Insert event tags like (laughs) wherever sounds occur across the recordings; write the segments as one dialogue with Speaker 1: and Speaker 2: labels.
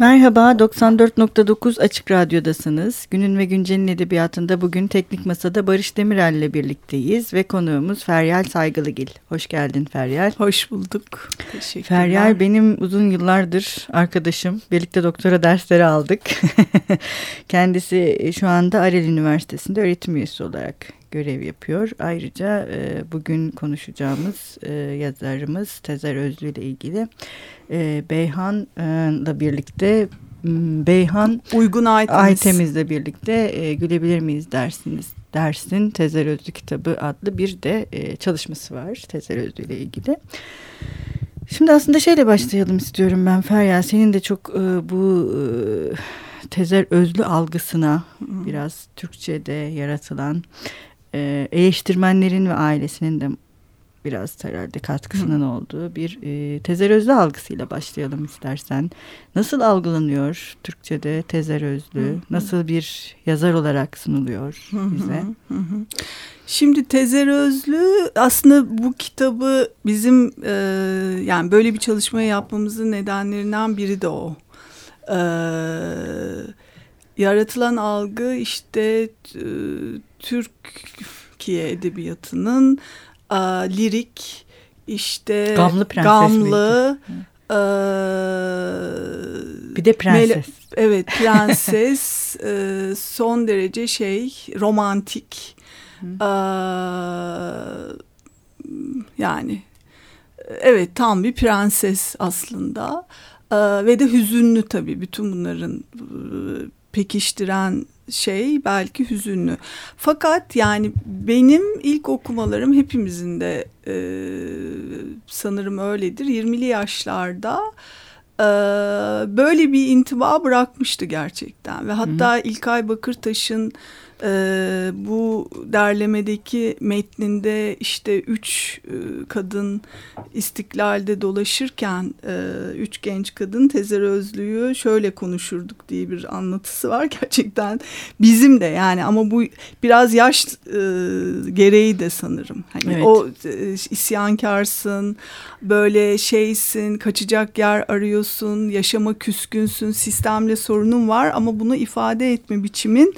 Speaker 1: Merhaba, 94.9 Açık Radyo'dasınız. Günün ve Güncel'in edebiyatında bugün Teknik Masa'da Barış Demirel ile birlikteyiz ve konuğumuz Feryal Saygılıgil. Hoş geldin Feryal.
Speaker 2: Hoş bulduk. Teşekkürler.
Speaker 1: Feryal benim uzun yıllardır arkadaşım. Birlikte doktora dersleri aldık. (laughs) Kendisi şu anda Arel Üniversitesi'nde öğretim üyesi olarak görev yapıyor. Ayrıca e, bugün konuşacağımız e, yazarımız Tezer Özlü ile ilgili e, Beyhan'la birlikte Beyhan
Speaker 2: Uygun Aytemiz.
Speaker 1: Aytemiz'le birlikte e, gülebilir miyiz dersiniz dersin Tezer Özlü kitabı adlı bir de e, çalışması var Tezer Özlü ile ilgili. Şimdi aslında şeyle başlayalım istiyorum ben Feryal. Senin de çok e, bu e, Tezer Özlü algısına biraz Türkçe'de yaratılan e, eleştirmenlerin ve ailesinin de biraz herhalde katkısının Hı. olduğu bir e, tezer özlü algısıyla başlayalım istersen. Nasıl algılanıyor Türkçe'de tezer özlü? Hı. Nasıl bir yazar olarak sunuluyor bize? Hı hı.
Speaker 2: Şimdi Tezer Özlü aslında bu kitabı bizim e, yani böyle bir çalışma yapmamızın nedenlerinden biri de o. E, yaratılan algı işte e, Türkiye edebiyatının e, lirik işte
Speaker 1: gamlı prenses
Speaker 2: gamlı
Speaker 1: e, bir de prenses.
Speaker 2: evet prenses (laughs) e, son derece şey romantik. E, yani evet tam bir prenses aslında. E, ve de hüzünlü tabii bütün bunların e, pekiştiren şey belki hüzünlü. Fakat yani benim ilk okumalarım hepimizin de e, sanırım öyledir. 20'li yaşlarda e, böyle bir intiba bırakmıştı gerçekten. Ve hatta Hı. İlkay Bakırtaş'ın e, bu derlemedeki metninde işte üç e, kadın istiklalde dolaşırken e, üç genç kadın Tezer Özlü'yü şöyle konuşurduk diye bir anlatısı var (laughs) gerçekten bizim de yani ama bu biraz yaş e, gereği de sanırım hani evet. o e, isyankarsın böyle şeysin kaçacak yer arıyorsun yaşama küskünsün sistemle sorunun var ama bunu ifade etme biçimin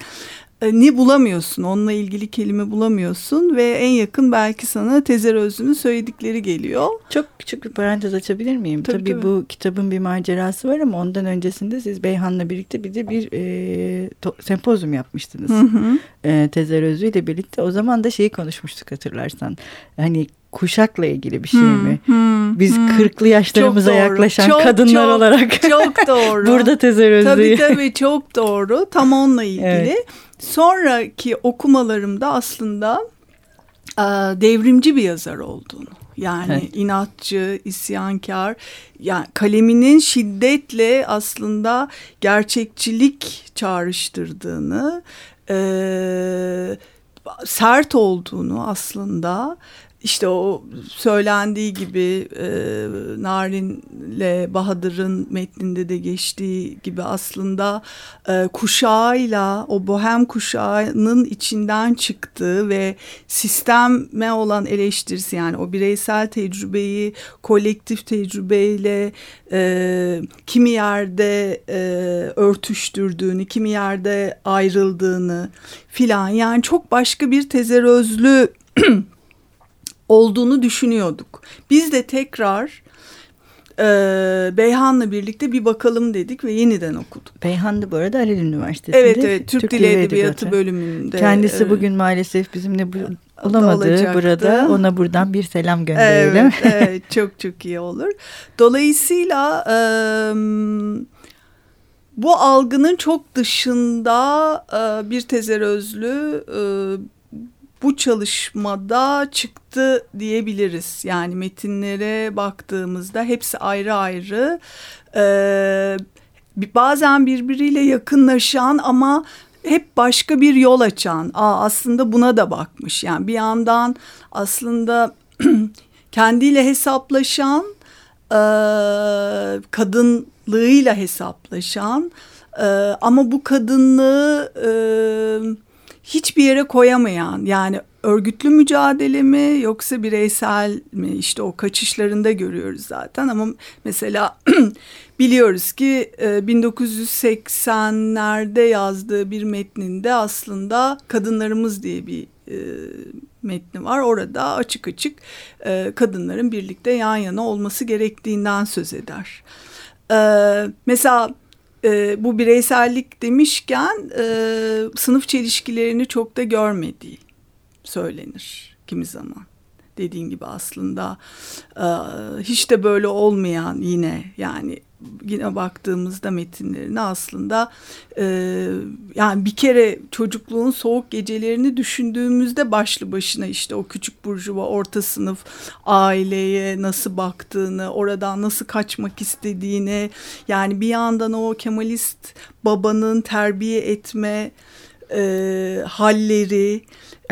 Speaker 2: ni bulamıyorsun. Onunla ilgili kelime bulamıyorsun ve en yakın belki sana Tezer Özlü'nün söyledikleri geliyor.
Speaker 1: Çok küçük bir parantez açabilir miyim? Tabii, tabii, tabii. bu kitabın bir macerası var ama ondan öncesinde siz Beyhan'la birlikte bir de bir e, to, sempozyum yapmıştınız. Hı hı. E, Tezer Özlü ile birlikte. O zaman da şeyi konuşmuştuk hatırlarsan. Hani kuşakla ilgili bir şey hmm, mi? Hmm, Biz hmm. kırklı yaşlarımıza yaklaşan çok, kadınlar çok, olarak.
Speaker 2: Çok doğru. (laughs)
Speaker 1: Burada Tezer Özlü'yü.
Speaker 2: Tabii tabii çok doğru. Tam onunla ilgili. Evet. Sonraki okumalarımda aslında e, devrimci bir yazar olduğunu. Yani evet. inatçı, isyankar, yani kaleminin şiddetle aslında gerçekçilik çağrıştırdığını, e, sert olduğunu aslında işte o söylendiği gibi e, Narin'le Bahadır'ın metninde de geçtiği gibi aslında e, kuşağıyla o bohem kuşağının içinden çıktığı ve sisteme olan eleştirisi yani o bireysel tecrübeyi kolektif tecrübeyle e, kimi yerde e, örtüştürdüğünü, kimi yerde ayrıldığını filan yani çok başka bir tezerözlü (clears throat) olduğunu düşünüyorduk. Biz de tekrar e, Beyhan'la birlikte bir bakalım dedik ve yeniden okuduk.
Speaker 1: Beyhan da bu arada Halil Üniversitesi'nde.
Speaker 2: Evet evet Türk, Türk Dili Edebiyatı, Edebiyatı bölümünde.
Speaker 1: Kendisi bugün maalesef bizimle bu, olamadı olacaktı. burada. Ona buradan bir selam gönderelim.
Speaker 2: Evet, evet çok çok iyi olur. Dolayısıyla e, bu algının çok dışında e, bir tezer özlü e, bu çalışmada çıktı diyebiliriz. Yani metinlere baktığımızda hepsi ayrı ayrı e, bazen birbiriyle yakınlaşan ama hep başka bir yol açan. Aa, aslında buna da bakmış. Yani bir yandan aslında (clears throat) kendiyle hesaplaşan, e, kadınlığıyla hesaplaşan e, ama bu kadınlığı... E, hiçbir yere koyamayan yani örgütlü mücadele mi yoksa bireysel mi işte o kaçışlarında görüyoruz zaten ama mesela (clears throat) biliyoruz ki 1980'lerde yazdığı bir metninde aslında kadınlarımız diye bir metni var. Orada açık açık kadınların birlikte yan yana olması gerektiğinden söz eder. Mesela bu bireysellik demişken sınıf çelişkilerini çok da görmediği söylenir kimi zaman. Dediğin gibi aslında e, hiç de böyle olmayan yine yani yine baktığımızda metinlerine aslında e, yani bir kere çocukluğun soğuk gecelerini düşündüğümüzde başlı başına işte o küçük burjuva orta sınıf aileye nasıl baktığını oradan nasıl kaçmak istediğini yani bir yandan o Kemalist babanın terbiye etme e, halleri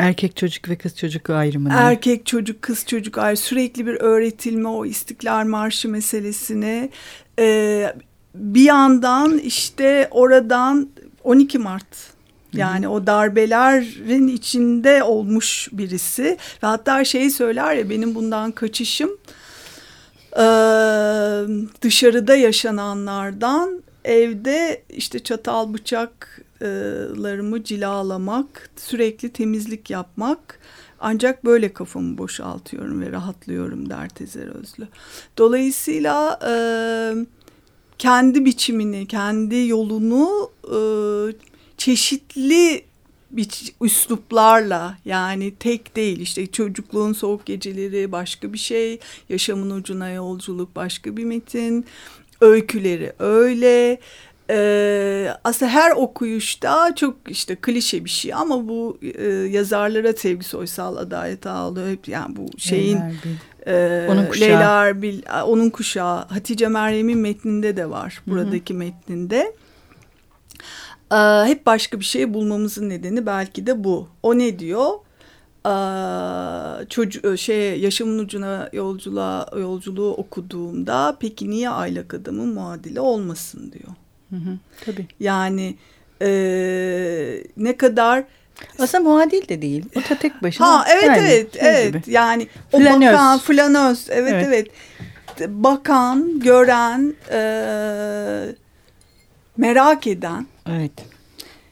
Speaker 1: Erkek çocuk ve kız çocuk ayrımını.
Speaker 2: Erkek çocuk, kız çocuk ayrı sürekli bir öğretilme o İstiklal Marşı meselesine. Ee, bir yandan işte oradan 12 Mart. Yani o darbelerin içinde olmuş birisi. Ve hatta şey söyler ya benim bundan kaçışım e, dışarıda yaşananlardan evde işte çatal bıçak larımı cilalamak, sürekli temizlik yapmak ancak böyle kafamı boşaltıyorum ve rahatlıyorum der Tezer Özlü. Dolayısıyla e, kendi biçimini, kendi yolunu e, çeşitli üsluplarla yani tek değil işte çocukluğun soğuk geceleri başka bir şey, yaşamın ucuna yolculuk başka bir metin, öyküleri öyle ee, aslında her okuyuşta çok işte klişe bir şey ama bu e, yazarlara Sevgi Soysal, Adalet Ağlı hep yani bu şeyin
Speaker 1: e, onun kuşağı.
Speaker 2: Leyla Erbil, onun kuşağı Hatice Meryem'in metninde de var buradaki Hı -hı. metninde. Ee, hep başka bir şey bulmamızın nedeni belki de bu. O ne diyor? Ee, çocuğu şey yaşamın ucuna yolculuğa yolculuğu okuduğumda peki niye aylak adamın muadili olmasın diyor.
Speaker 1: Hı hı, tabii.
Speaker 2: Yani e, ne kadar
Speaker 1: aslında muadil de değil. O da tek başına.
Speaker 2: Ha evet yani, evet şey evet. Gibi. Yani o flanöz. bakan flanöz evet evet. evet. Bakan, gören, e, merak eden.
Speaker 1: Evet.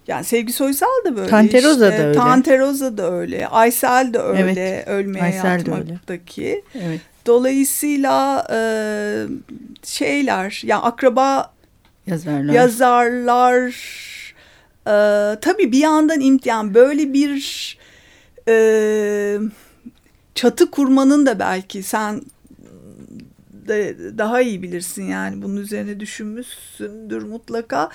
Speaker 2: Yani Sevgi Soysal da böyle.
Speaker 1: Tanteroza işte. da öyle.
Speaker 2: Tanteroza da öyle. Aysel de öyle. Evet. Ölmeye Aysel yatmaktaki.
Speaker 1: Evet.
Speaker 2: Dolayısıyla e, şeyler yani akraba
Speaker 1: yazarlar.
Speaker 2: Yazarlar. E, tabii bir yandan imtihan böyle bir e, çatı kurmanın da belki sen de daha iyi bilirsin yani bunun üzerine düşünmüşsündür mutlaka.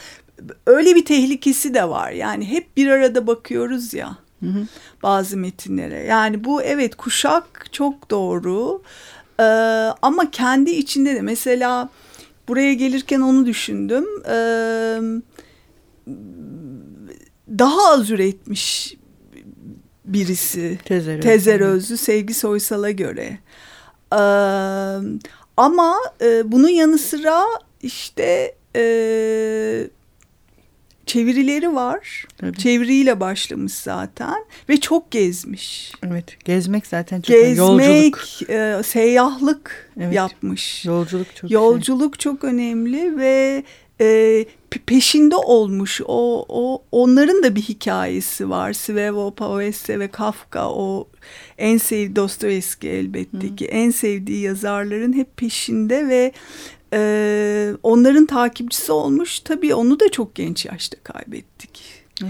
Speaker 2: Öyle bir tehlikesi de var. Yani hep bir arada bakıyoruz ya. Hı hı. Bazı metinlere. Yani bu evet kuşak çok doğru. Ee, ama kendi içinde de mesela buraya gelirken onu düşündüm. Ee, daha az üretmiş birisi.
Speaker 1: Tezer,
Speaker 2: Tezer Özlü Sevgi Soysal'a göre. Ee, ama e, bunun yanı sıra işte e, çevirileri var. Tabii. Çeviriyle başlamış zaten ve çok gezmiş.
Speaker 1: Evet, gezmek zaten çok
Speaker 2: gezmek, yolculuk, e, seyyahlık evet. yapmış.
Speaker 1: Yolculuk çok
Speaker 2: Yolculuk şey. çok önemli ve e, peşinde olmuş. O, o onların da bir hikayesi var. Svevo, Pavese ve Kafka o en sevdiği Dostoyevski elbette Hı. ki en sevdiği yazarların hep peşinde ve e, onların takipçisi olmuş. Tabii onu da çok genç yaşta kaybettik. Hı.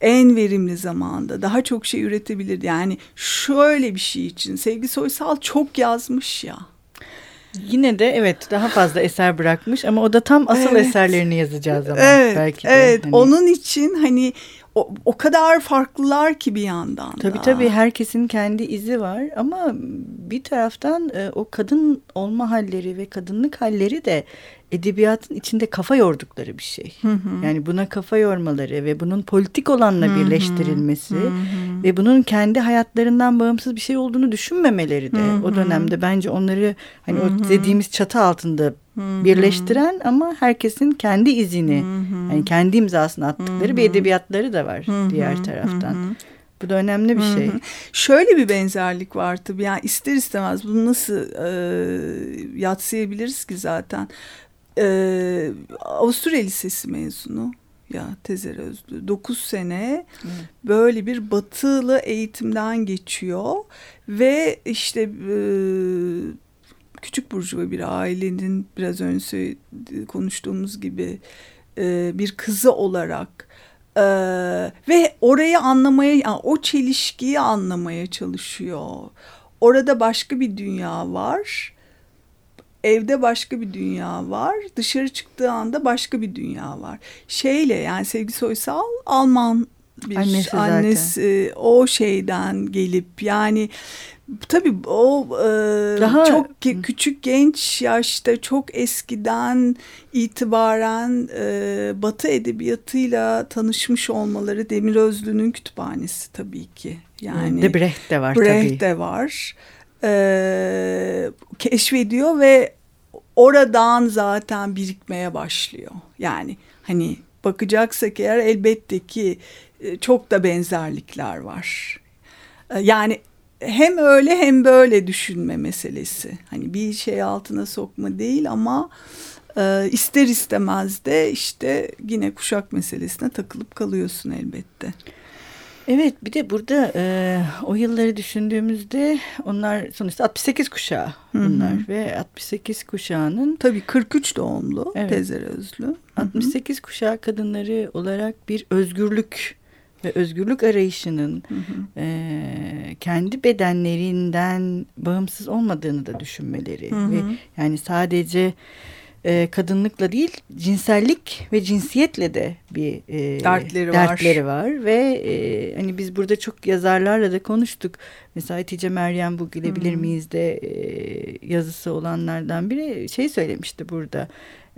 Speaker 2: En verimli zamanda daha çok şey üretebilirdi. Yani şöyle bir şey için Sevgi Soysal çok yazmış ya.
Speaker 1: Yine de evet daha fazla eser bırakmış ama o da tam asıl evet. eserlerini yazacağı zaman
Speaker 2: evet,
Speaker 1: belki
Speaker 2: de. Evet hani... onun için hani o, o kadar farklılar ki bir yandan
Speaker 1: Tabii da. tabii herkesin kendi izi var ama bir taraftan e, o kadın olma halleri ve kadınlık halleri de edebiyatın içinde kafa yordukları bir şey. Hı hı. Yani buna kafa yormaları ve bunun politik olanla hı hı. birleştirilmesi hı hı. ve bunun kendi hayatlarından bağımsız bir şey olduğunu düşünmemeleri de hı hı. o dönemde bence onları hani hı hı. o dediğimiz çatı altında hı hı. birleştiren ama herkesin kendi izini hı hı. yani kendi imzasını attıkları hı hı. bir edebiyatları da var hı hı. diğer taraftan. Hı hı. Bu da önemli bir şey. Hı hı.
Speaker 2: Şöyle bir benzerlik var tabii. Yani ister istemez bunu nasıl e, yatsıyabiliriz ki zaten Ee, Avusturya Lisesi mezunu ya Tezer Özlü. 9 sene evet. böyle bir batılı eğitimden geçiyor ve işte e, küçük burjuva bir ailenin biraz önce konuştuğumuz gibi e, bir kızı olarak e, ve orayı anlamaya yani o çelişkiyi anlamaya çalışıyor. Orada başka bir dünya var evde başka bir dünya var. Dışarı çıktığı anda başka bir dünya var. Şeyle yani Sevgi Soysal Alman bir annesi, annesi o şeyden gelip yani tabii o e, Daha... çok küçük genç yaşta çok eskiden itibaren e, Batı edebiyatıyla tanışmış olmaları Demir Özlü'nün kütüphanesi tabii ki.
Speaker 1: Yani de Brecht de var
Speaker 2: Brecht
Speaker 1: tabii.
Speaker 2: de var e, keşfediyor ve oradan zaten birikmeye başlıyor. Yani hani bakacaksak eğer elbette ki e, çok da benzerlikler var. E, yani hem öyle hem böyle düşünme meselesi. Hani bir şey altına sokma değil ama e, ister istemez de işte yine kuşak meselesine takılıp kalıyorsun elbette.
Speaker 1: Evet bir de burada e, o yılları düşündüğümüzde onlar sonuçta 68 kuşağı bunlar Hı-hı. ve 68 kuşağının
Speaker 2: tabii 43 doğumlu evet, Tezer Özlü.
Speaker 1: 68 Hı-hı. kuşağı kadınları olarak bir özgürlük ve özgürlük arayışının e, kendi bedenlerinden bağımsız olmadığını da düşünmeleri Hı-hı. ve yani sadece e, kadınlıkla değil cinsellik ve cinsiyetle de bir
Speaker 2: e, dertleri,
Speaker 1: dertleri var. var ve e, hani biz burada çok yazarlarla da konuştuk. Mesela Hatice Meryem bu gülebilir miyiz de e, yazısı olanlardan biri şey söylemişti burada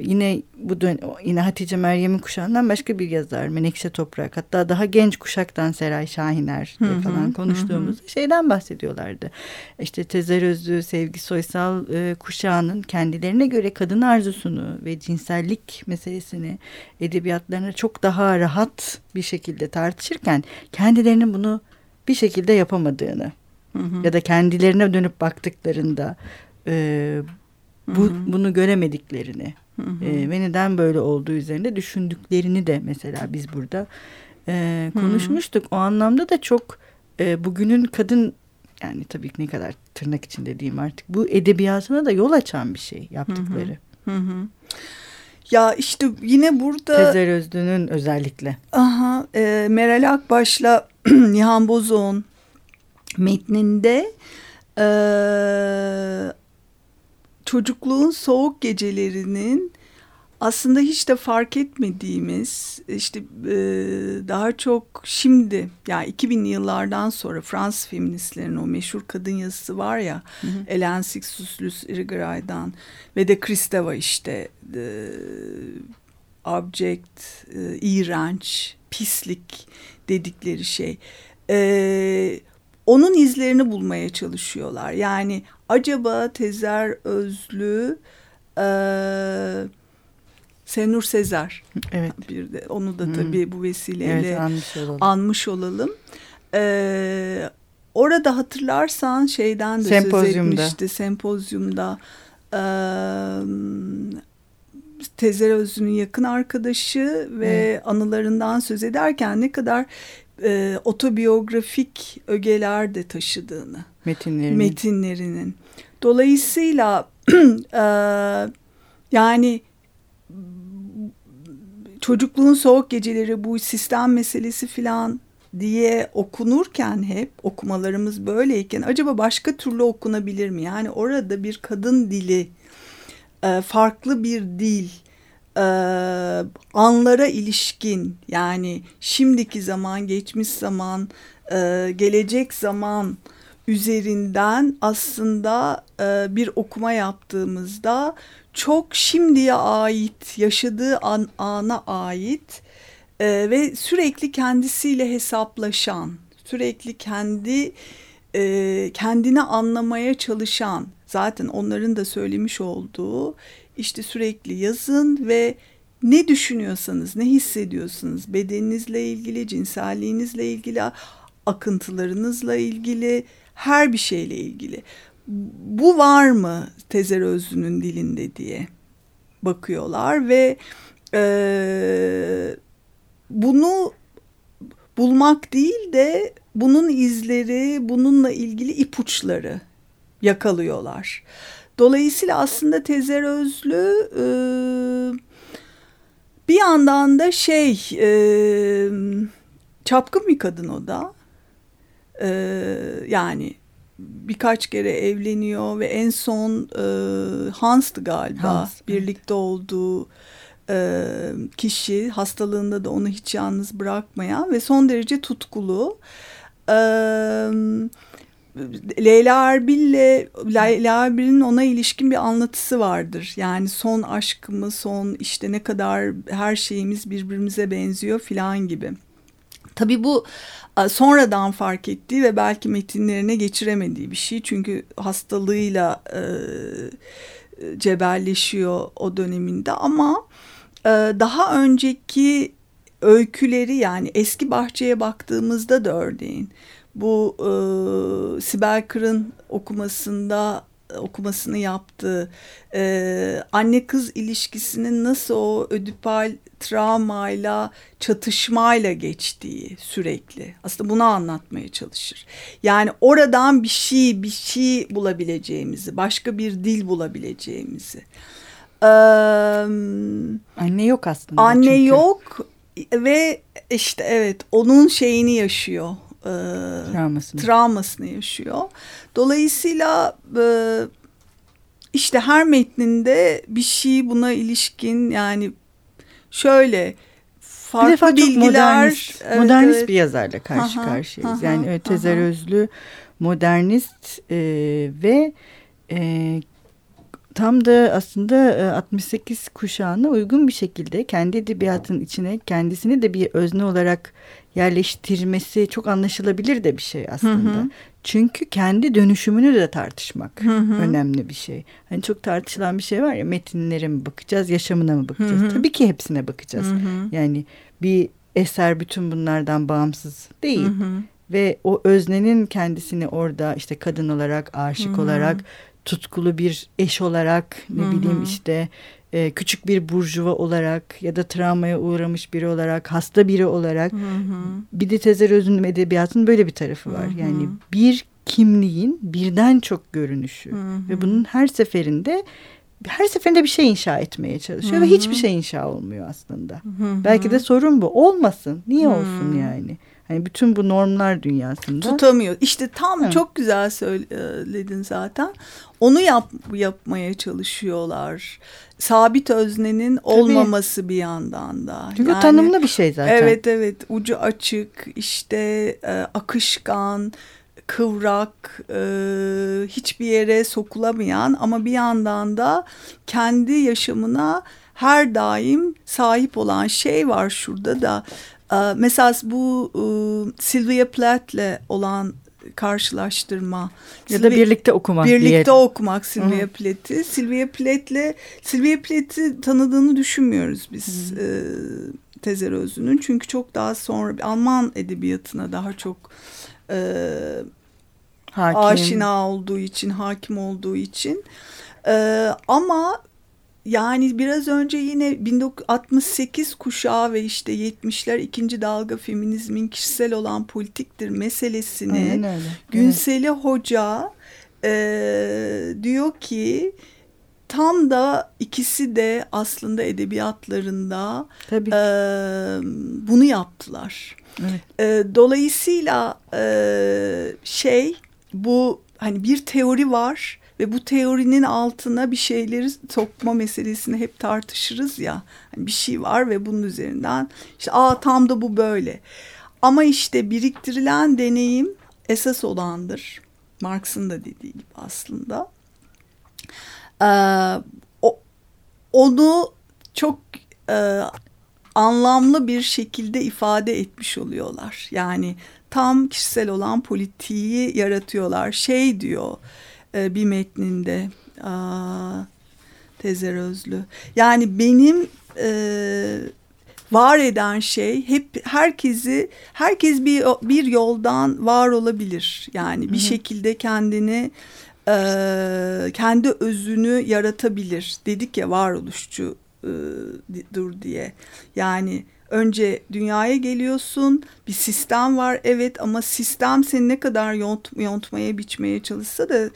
Speaker 1: yine bu dön yine Hatice Meryem'in kuşağından başka bir yazar Menekşe Toprak hatta daha genç kuşaktan Seray Şahiner hı, falan konuştuğumuz şeyden bahsediyorlardı. İşte Tezer Özlü, Sevgi Soysal e, kuşağının kendilerine göre kadın arzusunu ve cinsellik meselesini edebiyatlarına çok daha rahat bir şekilde tartışırken kendilerinin bunu bir şekilde yapamadığını hı hı. ya da kendilerine dönüp baktıklarında e, bu, hı hı. bunu göremediklerini Hı hı. E, ve neden böyle olduğu üzerinde düşündüklerini de mesela biz burada e, konuşmuştuk. Hı hı. O anlamda da çok e, bugünün kadın yani tabii ki ne kadar tırnak içinde diyeyim artık bu edebiyatına da yol açan bir şey yaptıkları. Hı hı. Hı hı.
Speaker 2: Ya işte yine burada
Speaker 1: Tezer Özlü'nün özellikle.
Speaker 2: Aha, e, Meral Akbaş'la (clears throat) Nihan Bozok'un metninde e, çocukluğun soğuk gecelerinin aslında hiç de fark etmediğimiz işte e, daha çok şimdi yani 2000'li yıllardan sonra Fransız feministlerin o meşhur kadın yazısı var ya hı hı. Ellen Sixtuslus Irigaray'dan ve de Kristeva işte e, object, e, iğrenç, pislik dedikleri şey. E, onun izlerini bulmaya çalışıyorlar. Yani acaba Tezer Özlü e, Senur Sezer evet. bir de onu da tabii hmm. bu vesileyle evet, anmış olalım. Anmış olalım. Ee, orada hatırlarsan şeyden de sempozyumda. söz etmişti sempozyumda. Ee, Tezer Özlü'nün yakın arkadaşı ve hmm. anılarından söz ederken ne kadar e, otobiyografik ögeler de taşıdığını.
Speaker 1: Metinlerinin.
Speaker 2: Metinlerinin. Dolayısıyla (clears throat) e, yani çocukluğun soğuk geceleri bu sistem meselesi filan diye okunurken hep okumalarımız böyleyken acaba başka türlü okunabilir mi? Yani orada bir kadın dili, e, farklı bir dil, e, anlara ilişkin yani şimdiki zaman, geçmiş zaman, e, gelecek zaman üzerinden aslında e, bir okuma yaptığımızda çok şimdiye ait, yaşadığı an, ana ait e, ve sürekli kendisiyle hesaplaşan, sürekli kendi e, kendini anlamaya çalışan, zaten onların da söylemiş olduğu işte sürekli yazın ve ne düşünüyorsanız, ne hissediyorsunuz bedeninizle ilgili, cinselliğinizle ilgili, akıntılarınızla ilgili, her bir şeyle ilgili. Bu var mı Tezer Özlü'nün dilinde diye bakıyorlar ve e, bunu bulmak değil de bunun izleri, bununla ilgili ipuçları yakalıyorlar. Dolayısıyla aslında Tezer Özlü e, bir yandan da şey e, çapkın bir kadın o da. E, yani birkaç kere evleniyor ve en son e, Hans'tı galiba
Speaker 1: Hans,
Speaker 2: birlikte evet. olduğu e, kişi hastalığında da onu hiç yalnız bırakmayan ve son derece tutkulu. E, Leyla Erbil'le Leyla Erbil'in ona ilişkin bir anlatısı vardır. Yani son aşkımı, son işte ne kadar her şeyimiz birbirimize benziyor filan gibi. Tabii bu sonradan fark ettiği ve belki metinlerine geçiremediği bir şey. Çünkü hastalığıyla e, cebelleşiyor o döneminde ama e, daha önceki öyküleri yani eski bahçeye baktığımızda da örneğin bu e, Sibel Kır'ın okumasında okumasını yaptığı e, anne kız ilişkisinin nasıl o ödipal travmayla çatışmayla geçtiği sürekli aslında bunu anlatmaya çalışır. Yani oradan bir şey bir şey bulabileceğimizi başka bir dil bulabileceğimizi. Ee,
Speaker 1: anne yok aslında.
Speaker 2: Anne çünkü. yok ve işte evet onun şeyini yaşıyor e, travmasını. travmasını yaşıyor. Dolayısıyla e, işte her metninde bir şey buna ilişkin yani şöyle farklı bir defa bilgiler.
Speaker 1: modernist, evet, modernist evet. bir yazarla karşı aha, karşıyayız. Aha, yani evet, Tezer Özlü modernist e, ve e, tam da aslında 68 kuşağına uygun bir şekilde kendi edebiyatın içine kendisini de bir özne olarak yerleştirmesi çok anlaşılabilir de bir şey aslında. Hı hı. Çünkü kendi dönüşümünü de tartışmak hı hı. önemli bir şey. Hani çok tartışılan bir şey var ya metinlere mi bakacağız, yaşamına mı bakacağız? Hı hı. Tabii ki hepsine bakacağız. Hı hı. Yani bir eser bütün bunlardan bağımsız değil. Hı hı. Ve o öznenin kendisini orada işte kadın olarak, aşık hı hı. olarak, tutkulu bir eş olarak ne hı hı. bileyim işte e, küçük bir burjuva olarak ya da travmaya uğramış biri olarak, hasta biri olarak. Hı hı. Bir de Tezer Öz'ün edebiyatının böyle bir tarafı var. Hı hı. Yani bir kimliğin birden çok görünüşü hı hı. ve bunun her seferinde her seferinde bir şey inşa etmeye çalışıyor Hı-hı. ve hiçbir şey inşa olmuyor aslında. Hı-hı. Belki de sorun bu. Olmasın. Niye Hı-hı. olsun yani? Hani bütün bu normlar dünyasında
Speaker 2: tutamıyor. İşte tam evet. çok güzel söyledin zaten. Onu yap yapmaya çalışıyorlar. Sabit öznenin Tabii. olmaması bir yandan da.
Speaker 1: Çünkü yani, tanımlı bir şey zaten.
Speaker 2: Evet evet ucu açık işte e, akışkan kıvrak, e, hiçbir yere sokulamayan ama bir yandan da kendi yaşamına her daim sahip olan şey var şurada da. E, mesela bu e, Sylvia Plath'le olan karşılaştırma
Speaker 1: ya Silvia, da birlikte okumak
Speaker 2: birlikte diyelim. okumak Sylvia Plath'i. Sylvia Plath'le Sylvia Plath'i tanıdığını düşünmüyoruz biz e, Tezer Özlü'nün çünkü çok daha sonra Alman edebiyatına daha çok e, hakim. aşina olduğu için hakim olduğu için. E, ama yani biraz önce yine 1968 kuşağı ve işte 70'ler ikinci dalga feminizmin kişisel olan politiktir meselesini Günseli evet. Hoca e, diyor ki tam da ikisi de aslında edebiyatlarında Tabii. E, bunu yaptılar. Evet. E, dolayısıyla e, şey bu hani bir teori var ve bu teorinin altına bir şeyleri sokma meselesini hep tartışırız ya. Hani bir şey var ve bunun üzerinden işte aa tam da bu böyle. Ama işte biriktirilen deneyim esas olandır. Marx'ın da dediği gibi aslında. Ee, o, onu çok e, anlamlı bir şekilde ifade etmiş oluyorlar. Yani tam kişisel olan politiği yaratıyorlar. Şey diyor e, bir metninde aa, Tezer Özlü. Yani benim e, var eden şey hep herkesi herkes bir bir yoldan var olabilir. Yani bir Hı -hı. şekilde kendini e, kendi özünü yaratabilir. Dedik ya varoluşçu e, dur diye. Yani önce dünyaya geliyorsun bir sistem var evet ama sistem seni ne kadar yont, yontmaya biçmeye çalışsa da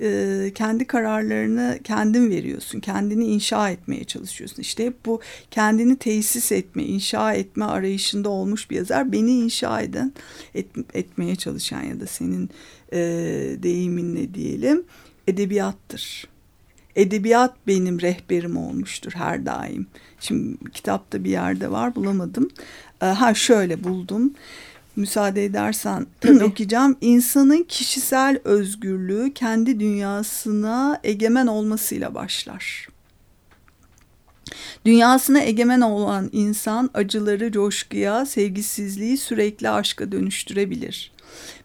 Speaker 2: e, kendi kararlarını kendin veriyorsun kendini inşa etmeye çalışıyorsun işte hep bu kendini tesis etme inşa etme arayışında olmuş bir yazar beni inşa eden et, etmeye çalışan ya da senin e, deyiminle diyelim edebiyattır edebiyat benim rehberim olmuştur her daim. Şimdi kitapta bir yerde var bulamadım. Ee, ha şöyle buldum. Müsaade edersen (clears throat) okuyacağım. İnsanın kişisel özgürlüğü kendi dünyasına egemen olmasıyla başlar. Dünyasına egemen olan insan acıları coşkuya, sevgisizliği sürekli aşka dönüştürebilir.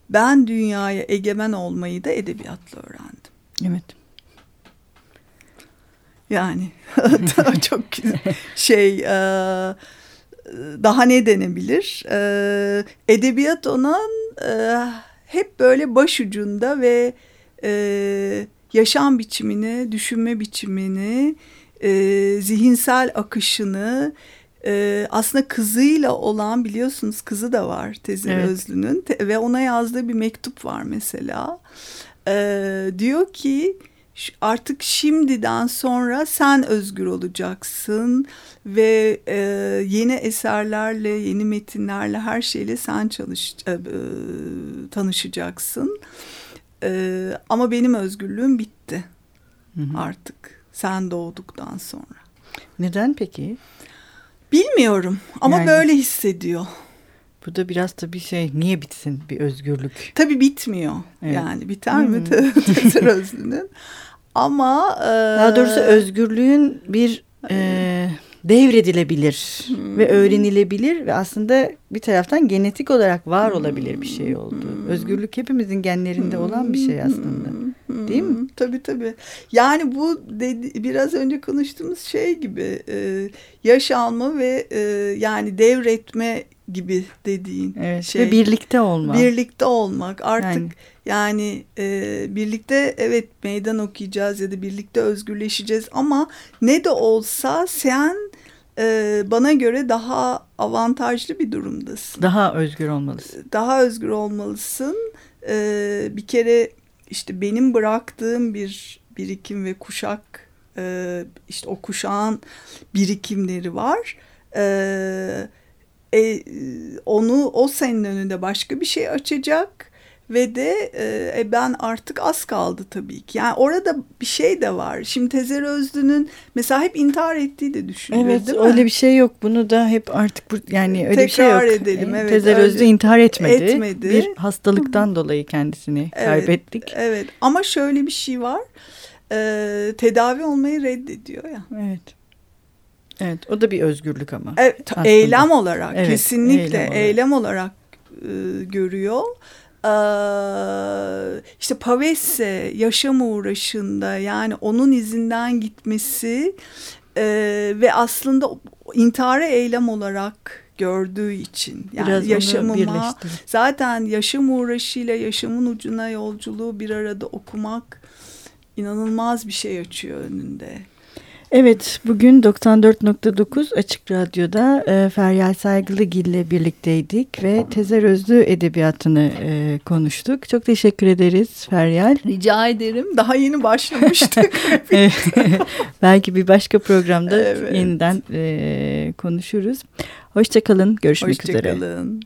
Speaker 2: Ben dünyaya egemen olmayı da edebiyatla öğrendim.
Speaker 1: Evet.
Speaker 2: Yani (laughs) çok (laughs) şey e, daha ne denebilir? E, edebiyat onun e, hep böyle başucunda ve yaşam biçimini, düşünme biçimini, zihinsel akışını aslında kızıyla olan biliyorsunuz kızı da var Tezir evet. Özlü'nün ve ona yazdığı bir mektup var mesela. diyor ki artık şimdiden sonra sen özgür olacaksın ve e, yeni eserlerle, yeni metinlerle, her şeyle sen çalış e, tanışacaksın. E, ama benim özgürlüğüm bitti hı hı. artık sen doğduktan sonra.
Speaker 1: Neden peki?
Speaker 2: Bilmiyorum ama yani, böyle hissediyor.
Speaker 1: Bu da biraz tabii şey niye bitsin bir özgürlük?
Speaker 2: Tabii bitmiyor. Evet. Yani biter mi Tezer Özlü'nün? (laughs) Ama
Speaker 1: e, daha doğrusu özgürlüğün bir e, devredilebilir hmm. ve öğrenilebilir ve aslında bir taraftan genetik olarak var olabilir bir şey oldu. Hmm. Özgürlük hepimizin genlerinde olan bir şey aslında. Değil mi?
Speaker 2: Tabii tabii. Yani bu dedi, biraz önce konuştuğumuz şey gibi e, yaş alma ve e, yani devretme gibi dediğin
Speaker 1: evet,
Speaker 2: şey.
Speaker 1: Ve birlikte olmak.
Speaker 2: Birlikte olmak artık yani, yani e, birlikte evet meydan okuyacağız ya da birlikte özgürleşeceğiz ama ne de olsa sen e, bana göre daha avantajlı bir durumdasın.
Speaker 1: Daha özgür olmalısın.
Speaker 2: Daha özgür olmalısın. E, bir kere işte benim bıraktığım bir birikim ve kuşak e, işte o kuşağın birikimleri var. E, e, onu o senin önünde başka bir şey açacak ve de e, e, ben artık az kaldı tabii ki. Yani orada bir şey de var. Şimdi Tezer Özlü'nün mesela hep intihar ettiği de düşünülür
Speaker 1: evet,
Speaker 2: değil
Speaker 1: mi? öyle bir şey yok. Bunu da hep artık yani öyle
Speaker 2: Tekrar
Speaker 1: bir
Speaker 2: şey yok. edelim. Evet,
Speaker 1: Tezer Özlü intihar etmedi. etmedi. Bir hastalıktan dolayı kendisini
Speaker 2: evet,
Speaker 1: kaybettik.
Speaker 2: Evet ama şöyle bir şey var. E, tedavi olmayı reddediyor ya.
Speaker 1: Evet. Evet o da bir özgürlük ama.
Speaker 2: Evet, eylem olarak evet, kesinlikle eylem olarak, eylem olarak e, görüyor. İşte Pavese yaşam uğraşında yani onun izinden gitmesi ve aslında intihara eylem olarak gördüğü için yani Biraz yaşamıma zaten yaşam uğraşıyla yaşamın ucuna yolculuğu bir arada okumak inanılmaz bir şey açıyor önünde.
Speaker 1: Evet, bugün 94.9 Açık Radyo'da e, Feryal Saygılıgil ile birlikteydik ve Tezer Özlü edebiyatını e, konuştuk. Çok teşekkür ederiz Feryal.
Speaker 2: Rica ederim. Daha yeni başlamıştık. (laughs) (laughs)
Speaker 1: Belki bir başka programda evet. yeniden e, konuşuruz. Hoşçakalın, görüşmek
Speaker 2: Hoşça
Speaker 1: üzere.
Speaker 2: Hoşçakalın.